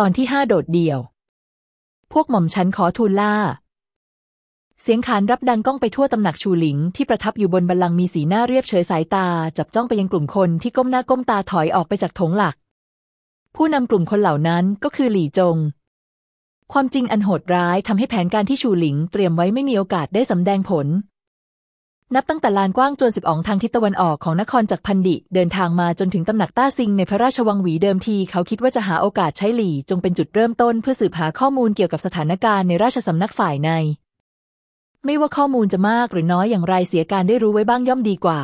ตอนที่ห้าโดดเดี่ยว พวกหม่อมฉันขอทูลล่า เสียงขานรับดังก้องไปทั่วตำหนักชูหลิง ที่ประทับอยู่บนบัลลังก์มีสีหน้าเรียบเฉยสายตา จับจ้องไปยังกลุ่มคนที่ก้มหน้าก้มตาถอยออกไปจากถงหลัก ผู้นำกลุ่มคนเหล่านั้นก็คือหลี่จง ความจริงอันโหดร้ายทำให้แผนการที่ชูหลิงเตรียมไว้ไม่มีโอกาสได้สำแดงผล นับตั้งแต่ลานกว้างจวนสิบอองทางทิศตะวันออกของนครจักรพันดิ เดินทางมาจนถึงตำหนักต้าซิงในพระราชวังหวีเดิมที เขาคิดว่าจะหาโอกาสใช้หลี่จงเป็นจุดเริ่มต้นเพื่อสืบหาข้อมูลเกี่ยวกับสถานการณ์ในราชสำนักฝ่ายใน ไม่ว่าข้อมูลจะมากหรือน้อยอย่างไรเสียการได้รู้ไว้บ้างย่อมดีกว่า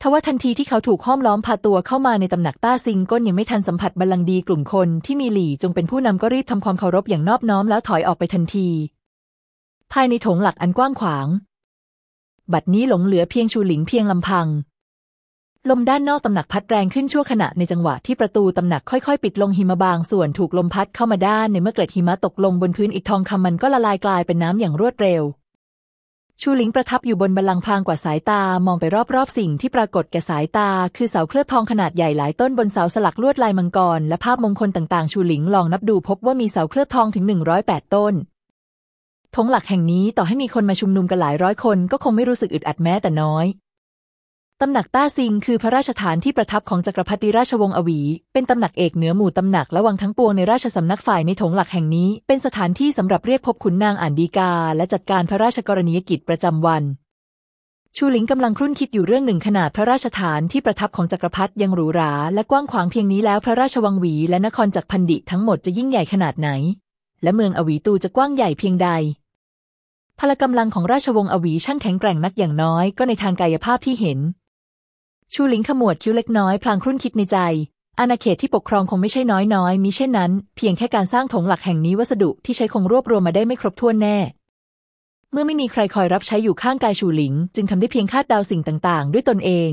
ทว่าทันทีที่เขาถูกห้อมล้อมพาตัวเข้ามาในตำหนักต้าซิงก้นยังไม่ทันสัมผัสบัลลังก์ดีกลุ่มคนที่มีหลี่จงเป็นผู้นำก็รีบทำความเคารพอย่างนอบน้อมแล้วถอยออกไปทันที ภายในโถงหลักอันกว้างขวาง บัดนี้หลงเหลือเพียงชูหลิงเพียงลำพัง ลมด้านนอกตำหนักพัดแรงขึ้นชั่วขณะในจังหวะที่ประตูตำหนักค่อยๆ ปิดลงหิมะบางส่วนถูกลมพัดเข้ามาด้านในเมื่อเกล็ดหิมะตกลงบนพื้นอีกทองคำมันก็ละลายกลายเป็นน้ำอย่างรวดเร็ว ชูหลิงประทับอยู่บนบัลลังก์พลางกว่าสายตามองไปรอบๆสิ่งที่ปรากฏแก่สายตา คือเสาเคลือบทองขนาดใหญ่หลายต้นบนเสาสลักลวดลายมังกรและภาพมงคลต่างๆ ชูหลิงลองนับดูพบว่ามีเสาเคลือบทองถึง108ต้น ธงหลักแห่งนี้ต่อให้มีคนมาชุมนุมกันหลายร้อยคนก็คงไม่รู้สึกอึดอัดแม้แต่น้อยตำหนักต้าซิงคือพระราชฐานที่ประทับของจักรพรรดิราชวงศ์อวี เป็นตำหนักเอกเหนือหมู่ตำหนักและวังทั้งปวงในราชสำนักฝ่ายในถงหลักแห่งนี้ เป็นสถานที่สำหรับเรียกพบขุนนางอ่านดีกา และจัดการพระราชกรณียกิจประจำวัน ชูหลิงกำลังครุ่นคิดอยู่เรื่องหนึ่งขนาดพระราชฐานที่ประทับของจักรพรรดิยังหรูหรา และกว้างขวางเพียงนี้แล้วพระราชวังหวี และนครจักรพันดิทั้งหมดจะยิ่งใหญ่ขนาดไหน และเมืองอวีตูจะกว้างใหญ่เพียงใด พละกำลังของราชวงศ์อวีช่างแข็งแกร่งนักอย่างน้อยก็ในทางกายภาพที่เห็น ชูหลิงขมวดคิ้วเล็กน้อยพลางครุ่นคิดในใจ อาณาเขตที่ปกครองคงไม่ใช่น้อยน้อยมิเช่นนั้น เพียงแค่การสร้างถงหลักแห่งนี้วัสดุที่ใช้คงรวบรวมมาได้ไม่ครบถ้วนแน่ เมื่อไม่มีใครคอยรับใช้อยู่ข้างกายชูหลิง จึงทำได้เพียงคาดเดาสิ่งต่าง ๆ ด้วยตนเอง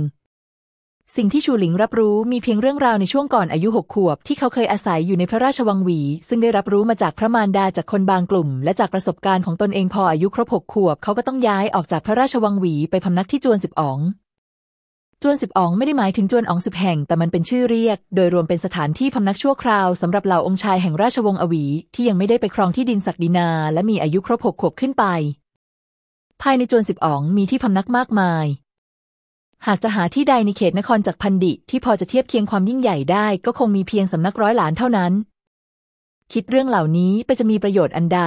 สิ่งที่ชูหลิงรับรู้มีเพียงเรื่องราวในช่วงก่อนอายุหกขวบ ที่เขาเคยอาศัยอยู่ในพระราชวังหวี ซึ่งได้รับรู้มาจากพระมารดาจากคนบางกลุ่ม และจากประสบการณ์ของตนเองพออายุครบหกขวบ เขาก็ต้องย้ายออกจากพระราชวังหวีไปพำนักที่จวนสิบอ๋องจวนสิบอ๋องไม่ได้หมายถึงจวนอ๋องสิบแห่ง แต่มันเป็นชื่อเรียก โดยรวมเป็นสถานที่พำนักชั่วคราวสำหรับเหล่าองค์ชายแห่งราชวงศ์อวี ที่ยังไม่ได้ไปครองที่ดินศักดินา และมีอายุครบหกขวบขึ้นไป ภายในจวนสิบอ๋องมีที่พำนักมากมาย หากจะหาที่ใดในเขตนครจากพันดิที่พอจะเทียบเคียงความยิ่งใหญ่ได้ ก็คงมีเพียงสำนักร้อยหลานเท่านั้น คิดเรื่องเหล่านี้ไปจะมีประโยชน์อันใด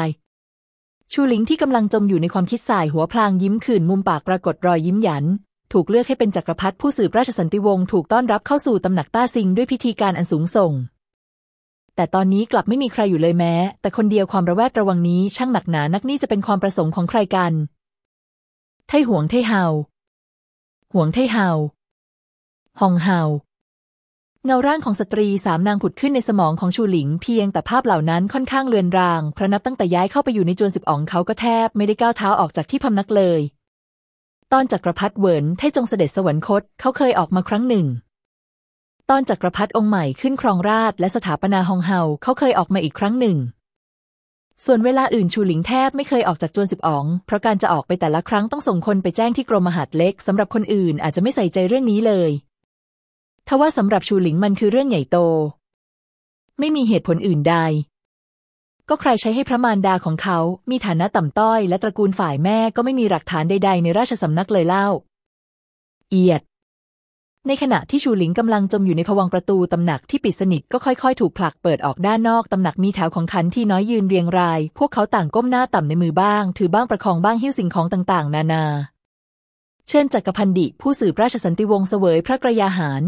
ชูหลิงที่กำลังจมอยู่ในความคิดสายหัวพลางยิ้มขื่นมุมปากปรากฏรอยยิ้มหยัน ถูกเลือกให้เป็นจักรพรรดิผู้สืบราชสันติวงศ์ถูกต้อนรับเข้าสู่ตำหนักต้าซิงด้วยพิธีการอันสูงส่ง แต่ตอนนี้กลับไม่มีใครอยู่เลยแม้ แต่คนเดียวความระแวดระวังนี้ช่างหนักหนานักนี่จะเป็นความประสงค์ของใครกันไทหวงไทเฮา หวงไทเฮาฮองเฮาเงาร่างของสตรีสามนางผุดขึ้นในสมองของชูหลิงเพียงแต่ภาพเหล่านั้นค่อนข้างเลือนราง เพราะนับตั้งแต่ย้ายเข้าไปอยู่ในจวนสิบอองเขาก็แทบไม่ได้ก้าวเท้าออกจากที่พำนักเลย ตอนจักรพรรดิเหวินไทจงเสด็จสวรรคตเขาเคยออกมาครั้งหนึ่ง ตอนจักรพรรดิองค์ใหม่ขึ้นครองราชและสถาปนาฮองเฮาเขาเคยออกมาอีกครั้งหนึ่ง ส่วนเวลาอื่นชูหลิงแทบไม่เคยออกจากจวนสิบอ๋อง เพราะการจะออกไปแต่ละครั้งต้องส่งคนไปแจ้งที่กรมมหาดเล็กสำหรับคนอื่นอาจจะไม่ใส่ใจเรื่องนี้เลย ทว่าสำหรับชูหลิงมันคือเรื่องใหญ่โต ไม่มีเหตุผลอื่นใด ก็ใครใช้ให้พระมารดาของเขา มีฐานะต่ำต้อยและตระกูลฝ่ายแม่ก็ไม่มีหลักฐานใดๆในราชสำนักเลยเล่า เอียด ในขณะที่ชูหลิงกำลังจมอยู่ในผวังประตูตำหนักที่ปิดสนิทก็ค่อยๆ ถูกผลักเปิดออกด้านนอกตำหนักมีแถวของขันที่น้อยยืนเรียงราย พวกเขาต่างก้มหน้าต่ำในมือบ้าง ถือบ้างประคองบ้างหิ้วสิ่งของต่างๆ นานา เชิญจักรพันดิผู้สืบราชสันติวงศ์เสวยพระกระยาหาร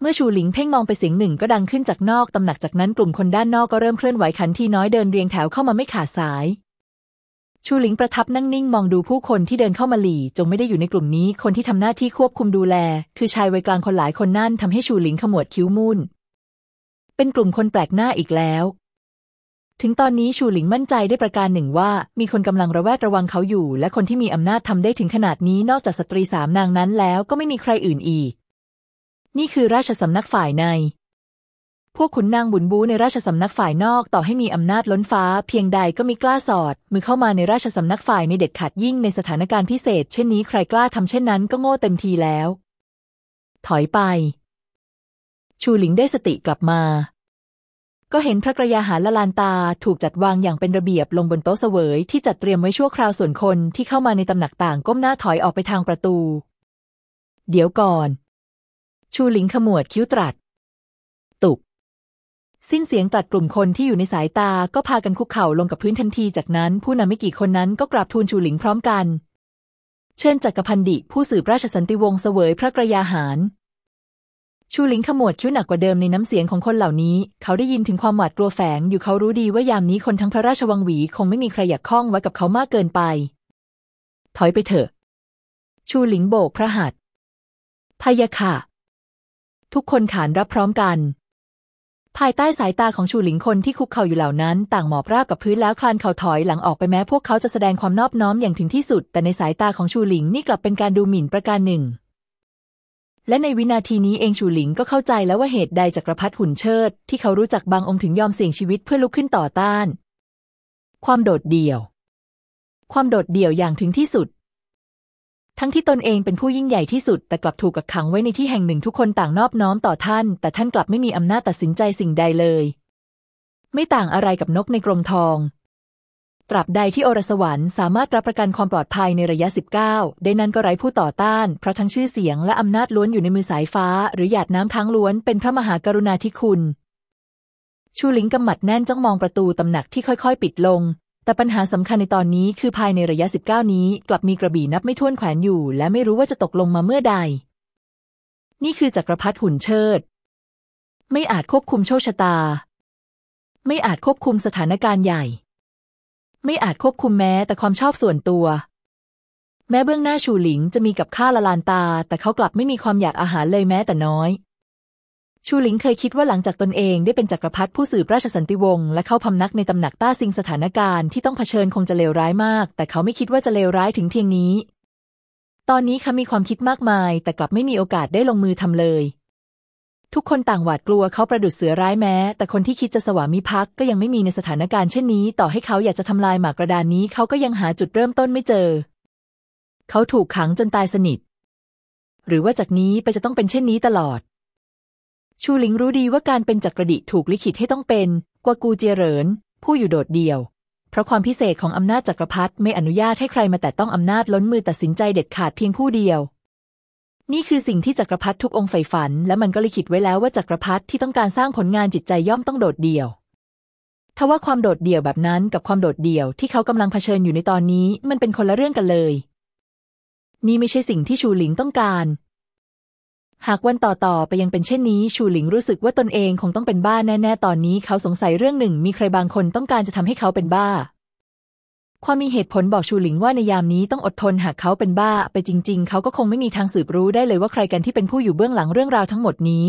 เมื่อชูหลิงเพ่งมองไปเสียงหนึ่งก็ดังขึ้นจากนอกตำหนักจากนั้นกลุ่มคนด้านนอกก็เริ่มเคลื่อนไหวขันทีน้อยเดินเรียงแถวเข้ามาไม่ขาดสาย ชูหลิงประทับนั่งนิ่งมองดูผู้คนที่เดินเข้ามาหลี่ จงไม่ได้อยู่ในกลุ่มนี้ คนที่ทำหน้าที่ควบคุมดูแล คือชายวัยกลางคนหลายคนนั่นทำให้ชูหลิงขมวดคิ้วมุ่น เป็นกลุ่มคนแปลกหน้าอีกแล้ว ถึงตอนนี้ชูหลิงมั่นใจได้ประการหนึ่งว่า มีคนกำลังระแวดระวังเขาอยู่ และคนที่มีอำนาจทำได้ถึงขนาดนี้นอกจากสตรีสามนางนั้นแล้วก็ไม่มีใครอื่นอีก นี่คือราชสำนักฝ่ายใน พวกขุนนางบุญบูในราชสำนักฝ่ายนอกต่อให้มีอำนาจล้นฟ้า เพียงใดก็มีกล้าสอด มือเข้ามาในราชสำนักฝ่ายในเด็ดขาดยิ่งในสถานการณ์พิเศษ เช่นนี้ใครกล้าทำเช่นนั้นก็โง่เต็มทีแล้ว ถอยไป ชูหลิงได้สติกลับมา ก็เห็นพระกระยาหารละลานตาถูกจัดวางอย่างเป็นระเบียบลงบนโต๊ะเสวยที่จัดเตรียมไว้ชั่วคราวส่วนคนที่เข้ามาในตำหนักต่างก้มหน้าถอยออกไปทางประตู เดี๋ยวก่อน ชูหลิงขมวดคิ้วตรัสตุก สิ้นเสียงตรัสกลุ่มคนที่อยู่ในสายตาก็พากันคุกเข่าลงกับพื้นทันทีจากนั้นผู้นำไม่กี่คนนั้นก็กราบทูลชูหลิงพร้อมกัน เชิญจักรพันดิผู้สืบราชสันติวงศ์เสวยพระกระยาหาร ชูหลิงขมวดคิ้วหนักกว่าเดิมในน้ำเสียงของคนเหล่านี้ เขาได้ยินถึงความหวาดกลัวแฝงอยู่เขารู้ดีว่ายามนี้คนทั้งพระราชวังหวีคงไม่มีใครอยากข้องไว้กับเขามากเกินไป ถอยไปเถอะ ชูหลิงโบกพระหัตถ์พยะค่ะ ทุกคนขานรับพร้อมกัน ภายใต้สายตาของชูหลิงคนที่คุกเข่าอยู่เหล่านั้น ต่างหมอบราบกับพื้นแล้วคลานเข่าถอยหลังออกไปแม้พวกเขาจะแสดงความนอบน้อมอย่างถึงที่สุด แต่ในสายตาของชูหลิงนี่กลับเป็นการดูหมิ่นประการหนึ่ง และในวินาทีนี้เองชูหลิงก็เข้าใจแล้วว่าเหตุใดจักรพรรดิหุ่นเชิด ที่เขารู้จักบางองค์ถึงยอมเสี่ยงชีวิตเพื่อลุกขึ้นต่อต้าน ความโดดเดี่ยว ความโดดเดี่ยวอย่างถึงที่สุด ทั้งที่ตนเองเป็นผู้ยิ่งใหญ่ที่สุด แต่กลับถูกกักขังไว้ในที่แห่งหนึ่งทุกคนต่างนอบน้อมต่อท่าน แต่ท่านกลับไม่มีอำนาจตัดสินใจสิ่งใดเลย ไม่ต่างอะไรกับนกในกรงทอง ตราบใดที่โอรสวรรค์สามารถรับประกันความปลอดภัยในระยะ 19 ได้นั้นก็ไร้ผู้ต่อต้าน เพราะทั้งชื่อเสียงและอำนาจล้วนอยู่ในมือสายฟ้า หรือหยาดน้ำทั้งล้วนเป็นพระมหากรุณาธิคุณ ชูหลิงกำหมัดแน่นจ้องมองประตูตำหนักที่ค่อยๆ ปิดลง แต่ปัญหาสำคัญในตอนนี้คือภายในระยะ 19 นี้ กลับมีกระบี่นับไม่ถ้วนแขวนอยู่ และไม่รู้ว่าจะตกลงมาเมื่อใด นี่คือจักรพรรดิหุ่นเชิด ไม่อาจควบคุมโชคชะตา ไม่อาจควบคุมสถานการณ์ใหญ่ ไม่อาจควบคุมแม้แต่ความชอบส่วนตัว แม้เบื้องหน้าชูหลิงจะมีกับข้าละลานตา แต่เขากลับไม่มีความอยากอาหารเลยแม้แต่น้อย ชูหลิงเคยคิดว่าหลังจากตนเองได้เป็นจักรพรรดิผู้สืบราชสันติวงศ์และเข้าพำนักในตำหนักต้าซิงสถานการณ์ที่ต้องเผชิญคงจะเลวร้ายมาก แต่เขาไม่คิดว่าจะเลวร้ายถึงเพียงนี้ ตอนนี้เขามีความคิดมากมาย แต่กลับไม่มีโอกาสได้ลงมือทำเลย ทุกคนต่างหวาดกลัวเขาประดุษเสือร้ายแม้ แต่คนที่คิดจะสวามิภักดิ์ก็ยังไม่มีในสถานการณ์เช่นนี้ ต่อให้เขาอยากจะทำลายหมากกระดานนี้เขาก็ยังหาจุดเริ่มต้นไม่เจอ เขาถูกขังจนตายสนิท หรือว่าจากนี้ไปจะต้องเป็นเช่นนี้ตลอด ชูหลิงรู้ดีว่าการเป็นจักรดิถูกลิขิตให้ต้องเป็นกวากูเจียเหริน ผู้อยู่โดดเดี่ยว เพราะความพิเศษของอำนาจจักรพรรดิไม่อนุญาตให้ใครมาแต่ต้องอำนาจล้นมือตัดสินใจเด็ดขาดเพียงผู้เดียว นี่คือสิ่งที่จักรพรรดิทุกองค์ใฝ่ฝัน และมันก็ลิขิตไว้แล้วว่าจักรพรรดิที่ต้องการสร้างผลงานจิตใจย่อมต้องโดดเดี่ยวทว่าความโดดเดี่ยวแบบนั้นกับความโดดเดี่ยวที่เขากำลังเผชิญอยู่ในตอนนี้มันเป็นคนละเรื่องกันเลย นี่ไม่ใช่สิ่งที่ชูหลิงต้องการ หากวันต่อๆไปยังเป็นเช่นนี้ ชูหลิงรู้สึกว่าตนเองคงต้องเป็นบ้าแน่ ๆ ตอนนี้เขาสงสัยเรื่องหนึ่ง มีใครบางคนต้องการจะทำให้เขาเป็นบ้า ความมีเหตุผลบอกชูหลิงว่าในยามนี้ต้องอดทนหากเขาเป็นบ้า ไปจริง ๆ เขาก็คงไม่มีทางสืบรู้ได้เลยว่าใครกันที่เป็นผู้อยู่เบื้องหลังเรื่องราวทั้งหมดนี้